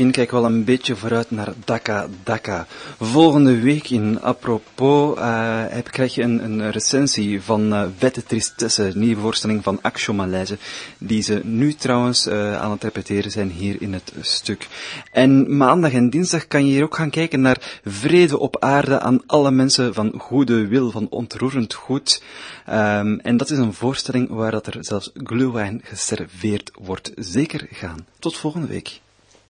misschien kijk wel een beetje vooruit naar Dhaka Dhaka. Volgende week in Apropos uh, heb, krijg je een, een recensie van uh, Wette Tristesse, nieuwe voorstelling van Action Malaise, die ze nu trouwens uh, aan het repeteren zijn hier in het stuk. En maandag en dinsdag kan je hier ook gaan kijken naar Vrede op aarde aan alle mensen van goede wil, van ontroerend goed. Um, en dat is een voorstelling waar dat er zelfs glühwein geserveerd wordt. Zeker gaan. Tot volgende week.